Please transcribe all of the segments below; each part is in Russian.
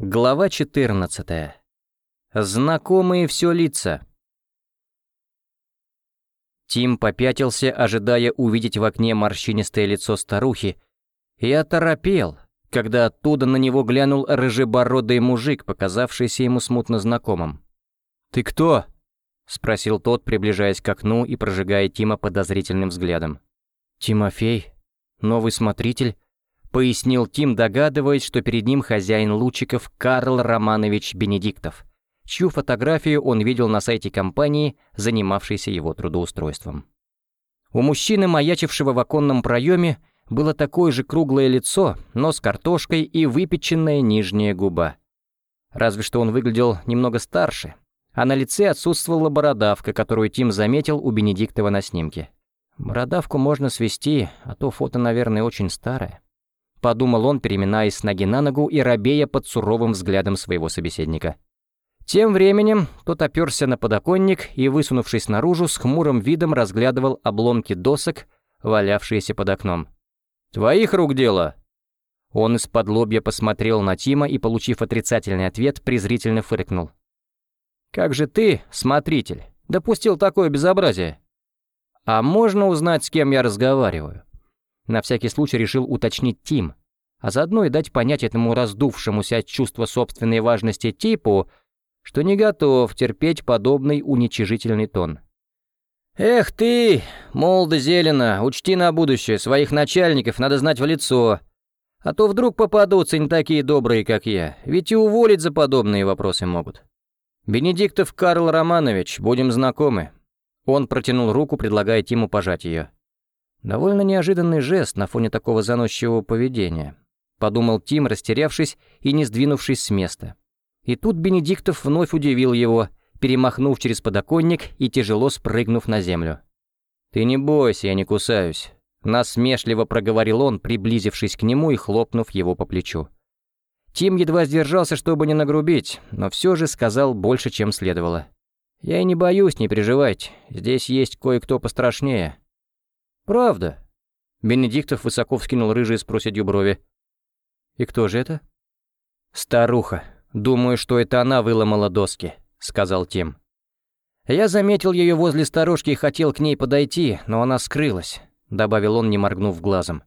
Глава 14. Знакомые все лица. Тим попятился, ожидая увидеть в окне морщинистое лицо старухи, и оторопел, когда оттуда на него глянул рыжебородый мужик, показавшийся ему смутно знакомым. «Ты кто?» — спросил тот, приближаясь к окну и прожигая Тима подозрительным взглядом. «Тимофей, новый смотритель», — пояснил Тим, догадываясь, что перед ним хозяин лучиков Карл Романович Бенедиктов, чью фотографию он видел на сайте компании, занимавшейся его трудоустройством. У мужчины, маячившего в оконном проеме, было такое же круглое лицо, но с картошкой и выпеченная нижняя губа. Разве что он выглядел немного старше, а на лице отсутствовала бородавка, которую Тим заметил у Бенедиктова на снимке. Бородавку можно свести, а то фото, наверное, очень старое. — подумал он, переминаясь с ноги на ногу и робея под суровым взглядом своего собеседника. Тем временем тот оперся на подоконник и, высунувшись наружу, с хмурым видом разглядывал обломки досок, валявшиеся под окном. «Твоих рук дело!» Он из-под лобья посмотрел на Тима и, получив отрицательный ответ, презрительно фыркнул. «Как же ты, смотритель, допустил такое безобразие? А можно узнать, с кем я разговариваю?» На всякий случай решил уточнить Тим, а заодно и дать понять этому раздувшемуся от чувства собственной важности типу, что не готов терпеть подобный уничижительный тон. «Эх ты, молодо зелено, учти на будущее, своих начальников надо знать в лицо. А то вдруг попадутся не такие добрые, как я, ведь и уволить за подобные вопросы могут. Бенедиктов Карл Романович, будем знакомы». Он протянул руку, предлагая Тиму пожать ее. Довольно неожиданный жест на фоне такого заносчивого поведения, подумал Тим, растерявшись и не сдвинувшись с места. И тут Бенедиктов вновь удивил его, перемахнув через подоконник и тяжело спрыгнув на землю. «Ты не бойся, я не кусаюсь», — насмешливо проговорил он, приблизившись к нему и хлопнув его по плечу. Тим едва сдержался, чтобы не нагрубить, но все же сказал больше, чем следовало. «Я и не боюсь, не переживайте, здесь есть кое-кто пострашнее». «Правда?» Бенедиктов высоко вскинул рыжие с проседью брови. «И кто же это?» «Старуха. Думаю, что это она выломала доски», — сказал Тим. «Я заметил ее возле сторожки и хотел к ней подойти, но она скрылась», — добавил он, не моргнув глазом.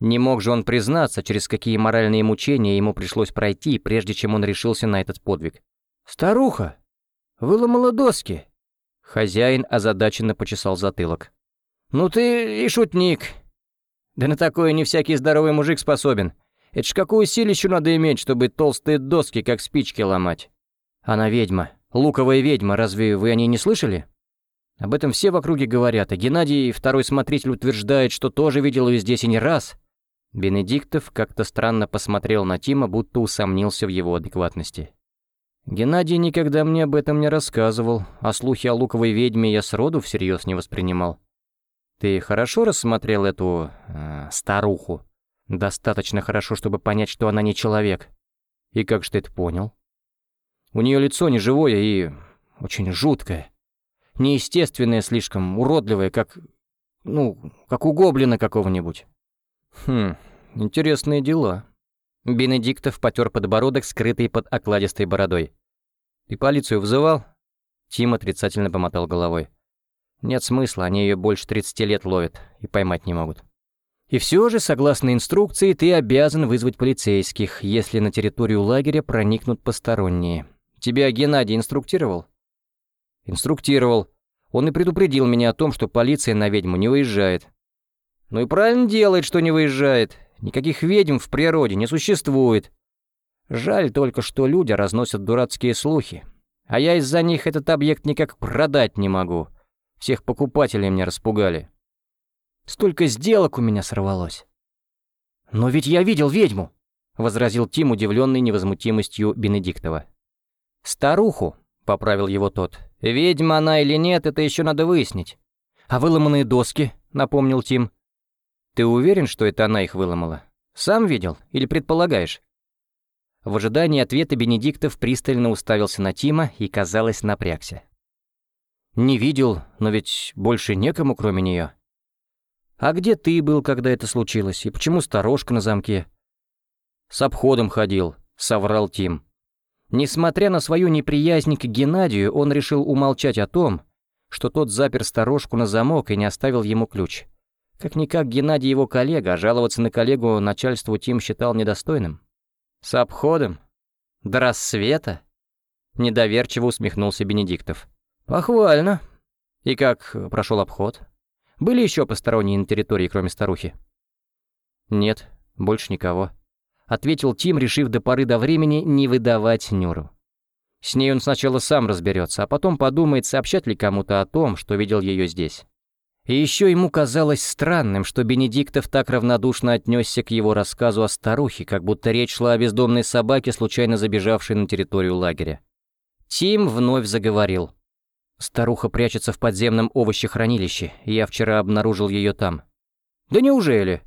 Не мог же он признаться, через какие моральные мучения ему пришлось пройти, прежде чем он решился на этот подвиг. «Старуха! Выломала доски!» Хозяин озадаченно почесал затылок. «Ну ты и шутник. Да на такое не всякий здоровый мужик способен. Это ж какую силищу надо иметь, чтобы толстые доски, как спички, ломать? Она ведьма. Луковая ведьма, разве вы о ней не слышали? Об этом все в округе говорят, а Геннадий, второй смотритель, утверждает, что тоже видел ее здесь и не раз». Бенедиктов как-то странно посмотрел на Тима, будто усомнился в его адекватности. «Геннадий никогда мне об этом не рассказывал, а слухи о луковой ведьме я сроду всерьез не воспринимал. Ты хорошо рассмотрел эту... Э, старуху? Достаточно хорошо, чтобы понять, что она не человек. И как же ты это понял? У нее лицо неживое и... очень жуткое. Неестественное слишком, уродливое, как... ну, как у гоблина какого-нибудь. Хм, интересные дела. Бенедиктов потер подбородок, скрытый под окладистой бородой. «Ты полицию вызывал?» Тим отрицательно помотал головой. Нет смысла, они ее больше 30 лет ловят и поймать не могут. И все же, согласно инструкции, ты обязан вызвать полицейских, если на территорию лагеря проникнут посторонние. Тебя Геннадий инструктировал? Инструктировал. Он и предупредил меня о том, что полиция на ведьму не выезжает. Ну и правильно делает, что не выезжает. Никаких ведьм в природе не существует. Жаль только, что люди разносят дурацкие слухи. А я из-за них этот объект никак продать не могу. Всех покупателей мне распугали. Столько сделок у меня сорвалось. «Но ведь я видел ведьму!» — возразил Тим, удивленный невозмутимостью Бенедиктова. «Старуху», — поправил его тот. «Ведьма она или нет, это еще надо выяснить». «А выломанные доски?» — напомнил Тим. «Ты уверен, что это она их выломала? Сам видел или предполагаешь?» В ожидании ответа Бенедиктов пристально уставился на Тима и, казалось, напрягся. «Не видел, но ведь больше некому, кроме нее. «А где ты был, когда это случилось, и почему сторожка на замке?» «С обходом ходил», — соврал Тим. Несмотря на свою неприязнь к Геннадию, он решил умолчать о том, что тот запер сторожку на замок и не оставил ему ключ. Как-никак Геннадий его коллега, а жаловаться на коллегу начальству Тим считал недостойным. «С обходом? До рассвета?» Недоверчиво усмехнулся Бенедиктов. «Похвально. И как прошел обход? Были еще посторонние на территории, кроме старухи?» «Нет, больше никого», — ответил Тим, решив до поры до времени не выдавать Нюру. С ней он сначала сам разберется, а потом подумает, сообщать ли кому-то о том, что видел ее здесь. И еще ему казалось странным, что Бенедиктов так равнодушно отнесся к его рассказу о старухе, как будто речь шла о бездомной собаке, случайно забежавшей на территорию лагеря. Тим вновь заговорил. «Старуха прячется в подземном овощехранилище, я вчера обнаружил ее там». «Да неужели?»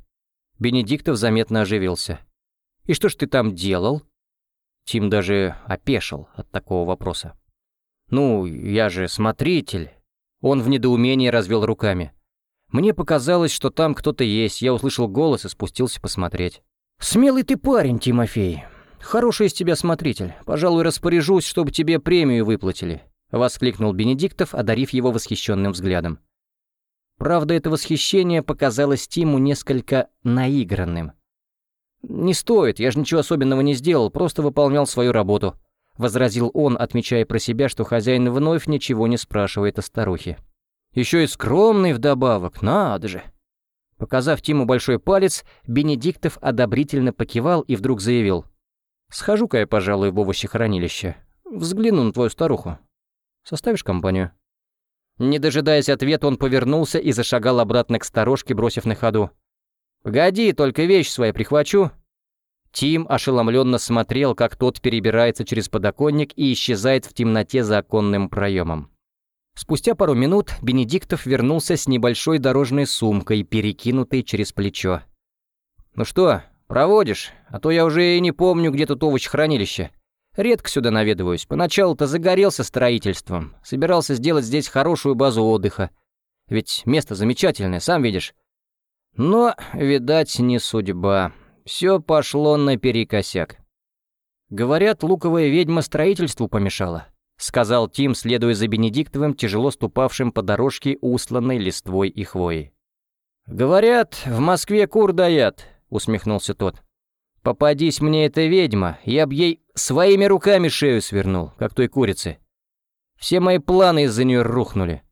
Бенедиктов заметно оживился. «И что ж ты там делал?» Тим даже опешил от такого вопроса. «Ну, я же смотритель». Он в недоумении развел руками. «Мне показалось, что там кто-то есть, я услышал голос и спустился посмотреть». «Смелый ты парень, Тимофей. Хороший из тебя смотритель. Пожалуй, распоряжусь, чтобы тебе премию выплатили», — воскликнул Бенедиктов, одарив его восхищенным взглядом. Правда, это восхищение показалось Тиму несколько наигранным. «Не стоит, я же ничего особенного не сделал, просто выполнял свою работу», — возразил он, отмечая про себя, что хозяин вновь ничего не спрашивает о старухе. «Еще и скромный вдобавок, надо же!» Показав Тиму большой палец, Бенедиктов одобрительно покивал и вдруг заявил. «Схожу-ка я, пожалуй, в овощехранилище. Взгляну на твою старуху. Составишь компанию?» Не дожидаясь ответа, он повернулся и зашагал обратно к сторожке, бросив на ходу. «Погоди, только вещь свои прихвачу». Тим ошеломленно смотрел, как тот перебирается через подоконник и исчезает в темноте за оконным проемом. Спустя пару минут Бенедиктов вернулся с небольшой дорожной сумкой, перекинутой через плечо. «Ну что, проводишь? А то я уже и не помню, где тут овощ-хранилище». Редко сюда наведываюсь. Поначалу-то загорелся строительством. Собирался сделать здесь хорошую базу отдыха. Ведь место замечательное, сам видишь. Но, видать, не судьба. Все пошло наперекосяк. Говорят, луковая ведьма строительству помешала. Сказал Тим, следуя за Бенедиктовым, тяжело ступавшим по дорожке, усланной листвой и хвоей. «Говорят, в Москве кур даят», — усмехнулся тот. Попадись мне эта ведьма, я б ей своими руками шею свернул, как той курице. Все мои планы из-за нее рухнули.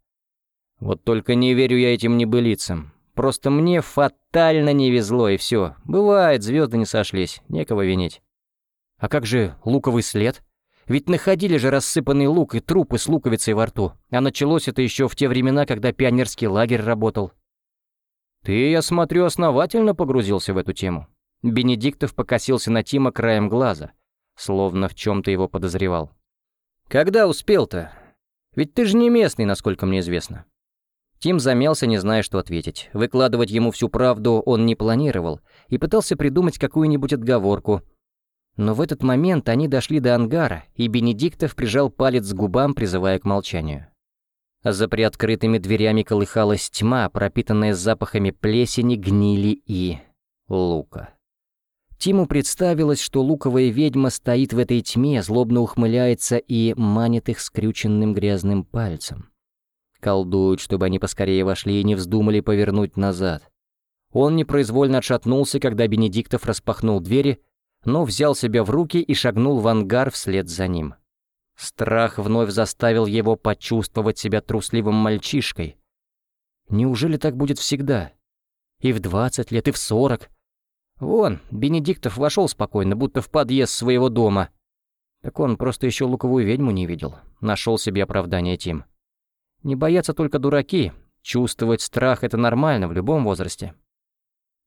Вот только не верю я этим небылицам. Просто мне фатально не везло, и все. Бывает, звезды не сошлись, некого винить. А как же луковый след? Ведь находили же рассыпанный лук и трупы с луковицей во рту. А началось это еще в те времена, когда пионерский лагерь работал. Ты, я смотрю, основательно погрузился в эту тему. Бенедиктов покосился на Тима краем глаза, словно в чем-то его подозревал. «Когда успел-то? Ведь ты же не местный, насколько мне известно». Тим замялся, не зная, что ответить. Выкладывать ему всю правду он не планировал и пытался придумать какую-нибудь отговорку. Но в этот момент они дошли до ангара, и Бенедиктов прижал палец к губам, призывая к молчанию. За приоткрытыми дверями колыхалась тьма, пропитанная запахами плесени, гнили и... лука. Тиму представилось, что луковая ведьма стоит в этой тьме, злобно ухмыляется и манит их скрюченным грязным пальцем. Колдует, чтобы они поскорее вошли и не вздумали повернуть назад. Он непроизвольно отшатнулся, когда Бенедиктов распахнул двери, но взял себя в руки и шагнул в ангар вслед за ним. Страх вновь заставил его почувствовать себя трусливым мальчишкой. Неужели так будет всегда? И в двадцать лет, и в сорок — Вон, Бенедиктов вошел спокойно, будто в подъезд своего дома. Так он просто еще луковую ведьму не видел. Нашел себе оправдание Тим. Не боятся только дураки. Чувствовать страх — это нормально в любом возрасте.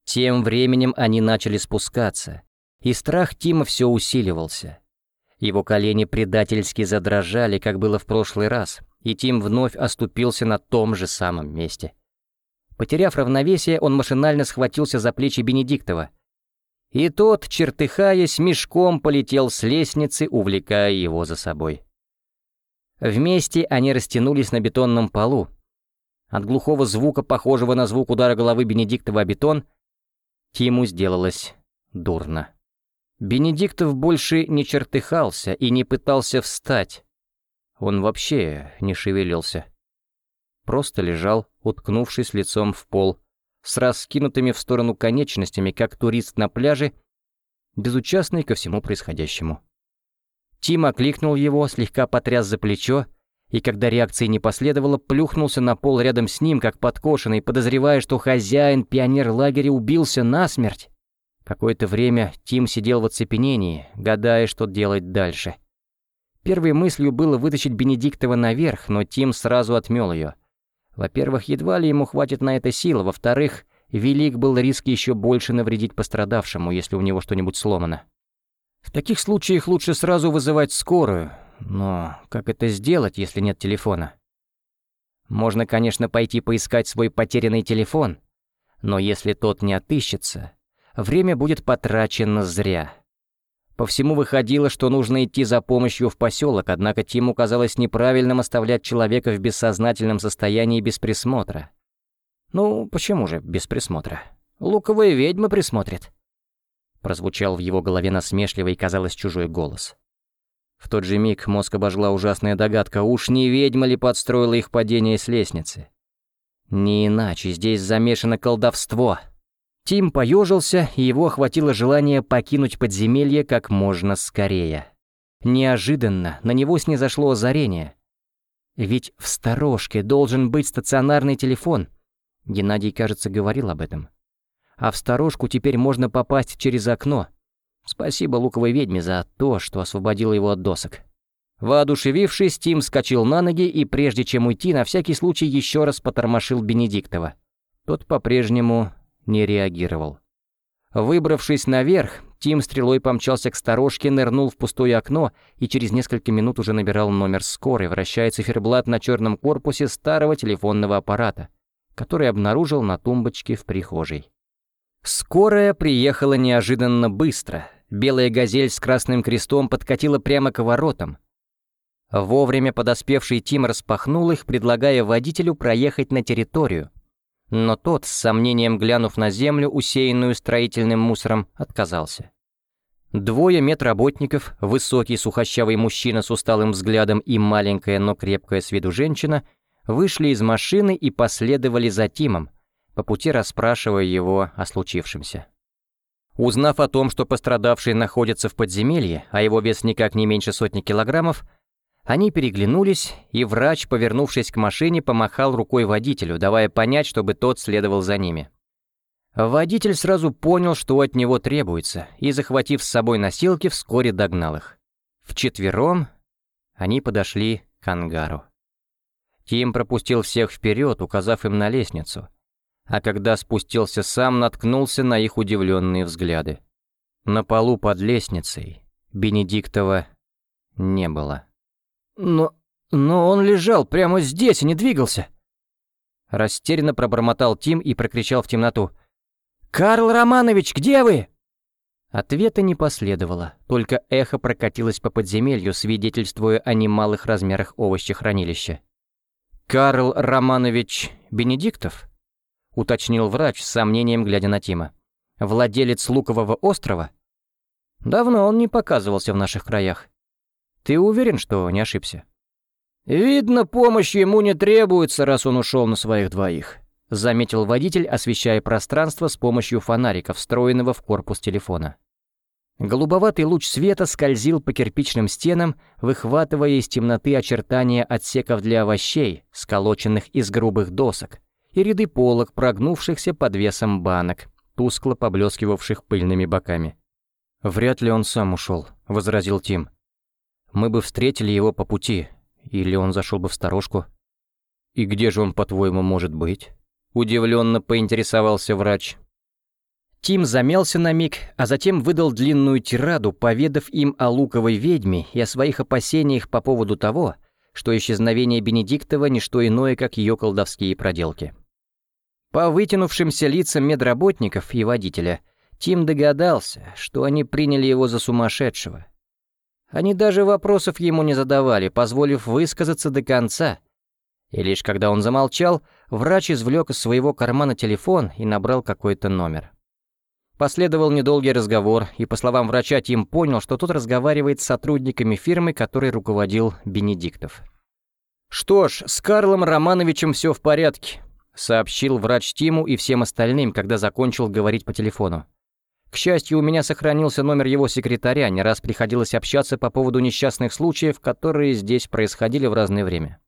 Тем временем они начали спускаться, и страх Тима все усиливался. Его колени предательски задрожали, как было в прошлый раз, и Тим вновь оступился на том же самом месте. Потеряв равновесие, он машинально схватился за плечи Бенедиктова — и тот, чертыхаясь, мешком полетел с лестницы, увлекая его за собой. Вместе они растянулись на бетонном полу. От глухого звука, похожего на звук удара головы Бенедиктова о бетон, Тиму сделалось дурно. Бенедиктов больше не чертыхался и не пытался встать. Он вообще не шевелился. Просто лежал, уткнувшись лицом в пол, с раскинутыми в сторону конечностями, как турист на пляже, безучастный ко всему происходящему. Тим окликнул его, слегка потряс за плечо, и когда реакции не последовало, плюхнулся на пол рядом с ним, как подкошенный, подозревая, что хозяин пионер-лагеря убился насмерть. Какое-то время Тим сидел в оцепенении, гадая, что делать дальше. Первой мыслью было вытащить Бенедиктова наверх, но Тим сразу отмел ее. Во-первых, едва ли ему хватит на это сил, во-вторых, велик был риск еще больше навредить пострадавшему, если у него что-нибудь сломано. В таких случаях лучше сразу вызывать скорую, но как это сделать, если нет телефона? Можно, конечно, пойти поискать свой потерянный телефон, но если тот не отыщется, время будет потрачено зря. По всему выходило, что нужно идти за помощью в поселок, однако Тиму казалось неправильным оставлять человека в бессознательном состоянии без присмотра. Ну, почему же без присмотра? Луковая ведьма присмотрит. Прозвучал в его голове насмешливый, казалось, чужой голос. В тот же миг мозг обожгла ужасная догадка, уж не ведьма ли подстроила их падение с лестницы. Не иначе, здесь замешано колдовство. Тим поежился, и его охватило желание покинуть подземелье как можно скорее. Неожиданно на него снизошло озарение. Ведь в сторожке должен быть стационарный телефон. Геннадий, кажется, говорил об этом. А в сторожку теперь можно попасть через окно — Спасибо луковой ведьме за то, что освободила его от досок. Воодушевившись, Тим вскочил на ноги и, прежде чем уйти, на всякий случай еще раз потормошил Бенедиктова. Тот по-прежнему не реагировал. Выбравшись наверх, Тим стрелой помчался к сторожке, нырнул в пустое окно и через несколько минут уже набирал номер скорой, вращая циферблат на черном корпусе старого телефонного аппарата, который обнаружил на тумбочке в прихожей. Скорая приехала неожиданно быстро — Белая газель с красным крестом подкатила прямо к воротам. Вовремя подоспевший Тим распахнул их, предлагая водителю проехать на территорию. Но тот, с сомнением глянув на землю, усеянную строительным мусором, отказался. Двое медработников, высокий сухощавый мужчина с усталым взглядом и маленькая, но крепкая с виду женщина, вышли из машины и последовали за Тимом, по пути расспрашивая его о случившемся. Узнав о том, что пострадавший находится в подземелье, а его вес никак не меньше сотни килограммов, они переглянулись, и врач, повернувшись к машине, помахал рукой водителю, давая понять, чтобы тот следовал за ними. Водитель сразу понял, что от него требуется, и, захватив с собой носилки, вскоре догнал их. Вчетвером они подошли к ангару. Тим пропустил всех вперед, указав им на лестницу — а когда спустился сам, наткнулся на их удивленные взгляды. На полу под лестницей Бенедиктова не было. «Но... но он лежал прямо здесь и не двигался!» Растерянно пробормотал Тим и прокричал в темноту. «Карл Романович, где вы?» Ответа не последовало, только эхо прокатилось по подземелью, свидетельствуя о немалых размерах овощехранилища. «Карл Романович Бенедиктов?» — уточнил врач с сомнением, глядя на Тима. «Владелец Лукового острова?» «Давно он не показывался в наших краях. Ты уверен, что не ошибся?» «Видно, помощь ему не требуется, раз он ушел на своих двоих», — заметил водитель, освещая пространство с помощью фонарика, встроенного в корпус телефона. Голубоватый луч света скользил по кирпичным стенам, выхватывая из темноты очертания отсеков для овощей, сколоченных из грубых досок, и ряды полок, прогнувшихся под весом банок, тускло поблескивавших пыльными боками. «Вряд ли он сам ушел, возразил Тим. «Мы бы встретили его по пути, или он зашел бы в сторожку». «И где же он, по-твоему, может быть?» Удивленно поинтересовался врач. Тим замялся на миг, а затем выдал длинную тираду, поведав им о луковой ведьме и о своих опасениях по поводу того, что исчезновение Бенедиктова — не что иное, как ее колдовские проделки. По вытянувшимся лицам медработников и водителя, Тим догадался, что они приняли его за сумасшедшего. Они даже вопросов ему не задавали, позволив высказаться до конца. И лишь когда он замолчал, врач извлек из своего кармана телефон и набрал какой-то номер. Последовал недолгий разговор, и, по словам врача, Тим понял, что тот разговаривает с сотрудниками фирмы, которой руководил Бенедиктов. «Что ж, с Карлом Романовичем все в порядке», — сообщил врач Тиму и всем остальным, когда закончил говорить по телефону. К счастью, у меня сохранился номер его секретаря, не раз приходилось общаться по поводу несчастных случаев, которые здесь происходили в разное время.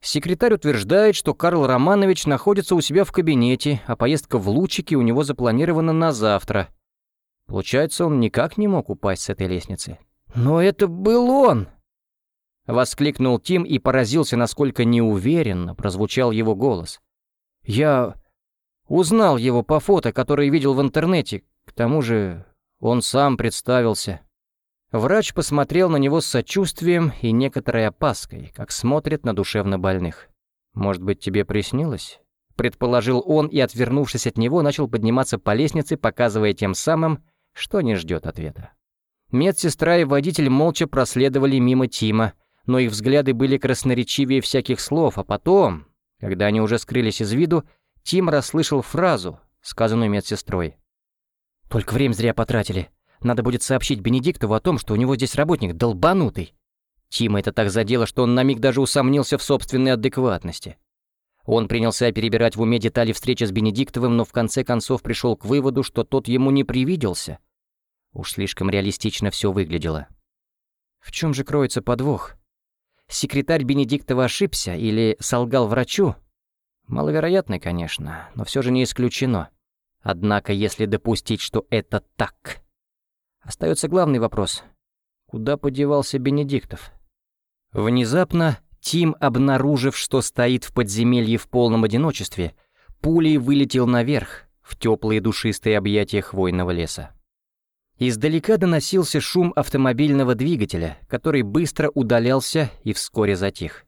Секретарь утверждает, что Карл Романович находится у себя в кабинете, а поездка в Лучики у него запланирована на завтра. Получается, он никак не мог упасть с этой лестницы. «Но это был он!» Воскликнул Тим и поразился, насколько неуверенно прозвучал его голос. «Я узнал его по фото, которое видел в интернете. К тому же он сам представился». Врач посмотрел на него с сочувствием и некоторой опаской, как смотрит на душевно больных. «Может быть, тебе приснилось?» Предположил он и, отвернувшись от него, начал подниматься по лестнице, показывая тем самым, что не ждет ответа. Медсестра и водитель молча проследовали мимо Тима, но их взгляды были красноречивее всяких слов, а потом, когда они уже скрылись из виду, Тим расслышал фразу, сказанную медсестрой. «Только время зря потратили. Надо будет сообщить Бенедиктову о том, что у него здесь работник долбанутый. Тима это так задело, что он на миг даже усомнился в собственной адекватности. Он принялся перебирать в уме детали встречи с Бенедиктовым, но в конце концов пришел к выводу, что тот ему не привиделся. Уж слишком реалистично все выглядело. В чем же кроется подвох? Секретарь Бенедиктова ошибся или солгал врачу? Маловероятно, конечно, но все же не исключено. Однако, если допустить, что это так, Остается главный вопрос. Куда подевался Бенедиктов? Внезапно Тим, обнаружив, что стоит в подземелье в полном одиночестве, пулей вылетел наверх, в теплые душистые объятия хвойного леса. Издалека доносился шум автомобильного двигателя, который быстро удалялся и вскоре затих.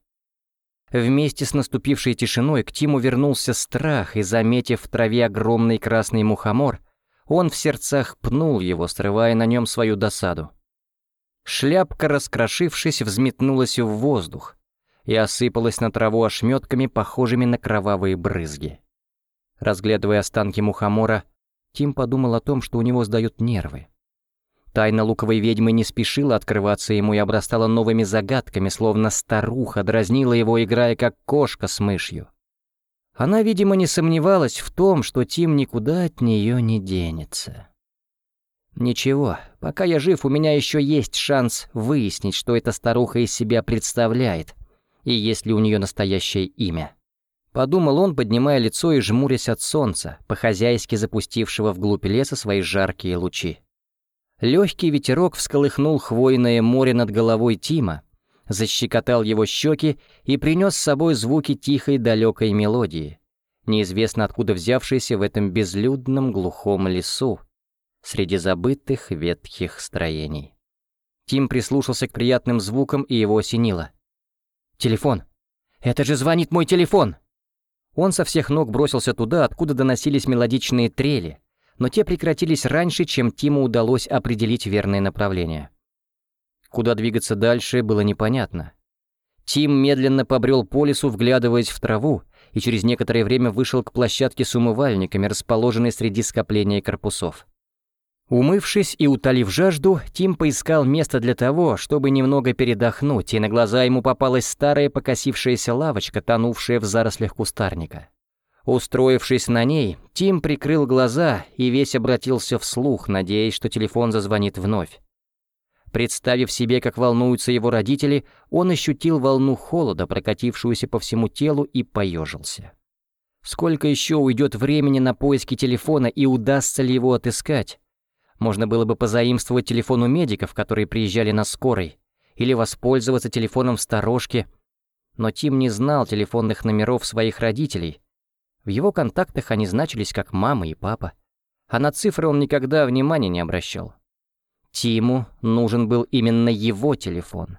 Вместе с наступившей тишиной к Тиму вернулся страх, и, заметив в траве огромный красный мухомор, он в сердцах пнул его, срывая на нем свою досаду. Шляпка, раскрошившись, взметнулась в воздух и осыпалась на траву ошметками, похожими на кровавые брызги. Разглядывая останки мухомора, Тим подумал о том, что у него сдают нервы. Тайна луковой ведьмы не спешила открываться ему и обрастала новыми загадками, словно старуха дразнила его, играя как кошка с мышью. Она, видимо, не сомневалась в том, что Тим никуда от нее не денется. «Ничего, пока я жив, у меня еще есть шанс выяснить, что эта старуха из себя представляет, и есть ли у нее настоящее имя». Подумал он, поднимая лицо и жмурясь от солнца, по-хозяйски запустившего вглубь леса свои жаркие лучи. Легкий ветерок всколыхнул хвойное море над головой Тима, защекотал его щеки и принес с собой звуки тихой далекой мелодии, неизвестно откуда взявшейся в этом безлюдном глухом лесу, среди забытых ветхих строений. Тим прислушался к приятным звукам и его осенило. «Телефон! Это же звонит мой телефон!» Он со всех ног бросился туда, откуда доносились мелодичные трели, но те прекратились раньше, чем Тиму удалось определить верное направление. Куда двигаться дальше, было непонятно. Тим медленно побрел по лесу, вглядываясь в траву, и через некоторое время вышел к площадке с умывальниками, расположенной среди скопления корпусов. Умывшись и утолив жажду, Тим поискал место для того, чтобы немного передохнуть, и на глаза ему попалась старая покосившаяся лавочка, тонувшая в зарослях кустарника. Устроившись на ней, Тим прикрыл глаза и весь обратился вслух, надеясь, что телефон зазвонит вновь. Представив себе, как волнуются его родители, он ощутил волну холода, прокатившуюся по всему телу, и поежился. Сколько еще уйдет времени на поиски телефона и удастся ли его отыскать? Можно было бы позаимствовать телефон у медиков, которые приезжали на скорой, или воспользоваться телефоном в сторожке. Но Тим не знал телефонных номеров своих родителей. В его контактах они значились как мама и папа, а на цифры он никогда внимания не обращал. Тиму нужен был именно его телефон.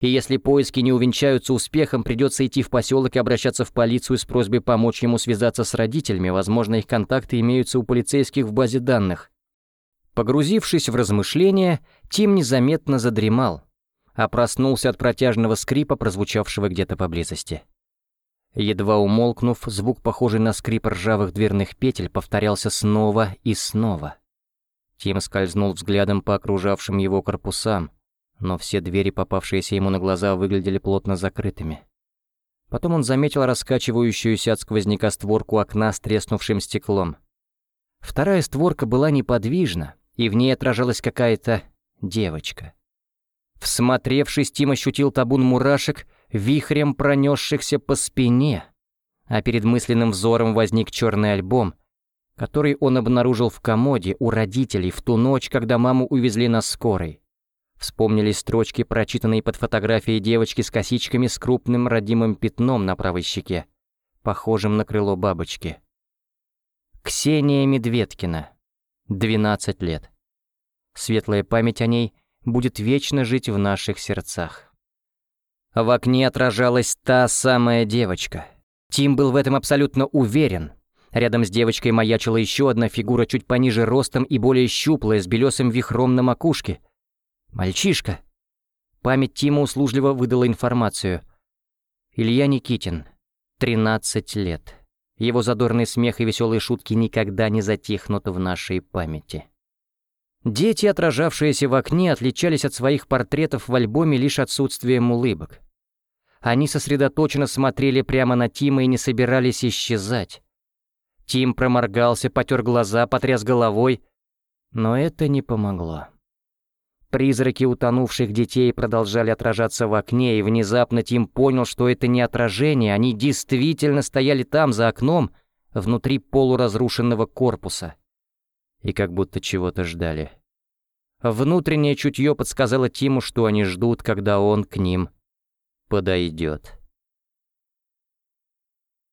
И если поиски не увенчаются успехом, придется идти в поселок и обращаться в полицию с просьбой помочь ему связаться с родителями, возможно, их контакты имеются у полицейских в базе данных. Погрузившись в размышления, Тим незаметно задремал, а проснулся от протяжного скрипа, прозвучавшего где-то поблизости. Едва умолкнув, звук, похожий на скрип ржавых дверных петель, повторялся снова и снова — Тим скользнул взглядом по окружавшим его корпусам, но все двери, попавшиеся ему на глаза, выглядели плотно закрытыми. Потом он заметил раскачивающуюся от сквозняка створку окна с треснувшим стеклом. Вторая створка была неподвижна, и в ней отражалась какая-то девочка. Всмотревшись, Тим ощутил табун мурашек, вихрем пронесшихся по спине, а перед мысленным взором возник черный альбом, который он обнаружил в комоде у родителей в ту ночь, когда маму увезли на скорой. Вспомнились строчки, прочитанные под фотографией девочки с косичками с крупным родимым пятном на правой щеке, похожим на крыло бабочки. Ксения Медведкина, 12 лет. Светлая память о ней будет вечно жить в наших сердцах. В окне отражалась та самая девочка. Тим был в этом абсолютно уверен. Рядом с девочкой маячила еще одна фигура чуть пониже ростом и более щуплая, с белесым вихром на макушке. «Мальчишка!» Память Тима услужливо выдала информацию. Илья Никитин, 13 лет. Его задорный смех и веселые шутки никогда не затихнут в нашей памяти. Дети, отражавшиеся в окне, отличались от своих портретов в альбоме лишь отсутствием улыбок. Они сосредоточенно смотрели прямо на Тима и не собирались исчезать. Тим проморгался, потер глаза, потряс головой, но это не помогло. Призраки утонувших детей продолжали отражаться в окне, и внезапно Тим понял, что это не отражение, они действительно стояли там, за окном, внутри полуразрушенного корпуса и как будто чего-то ждали. Внутреннее чутье подсказало Тиму, что они ждут, когда он к ним подойдет.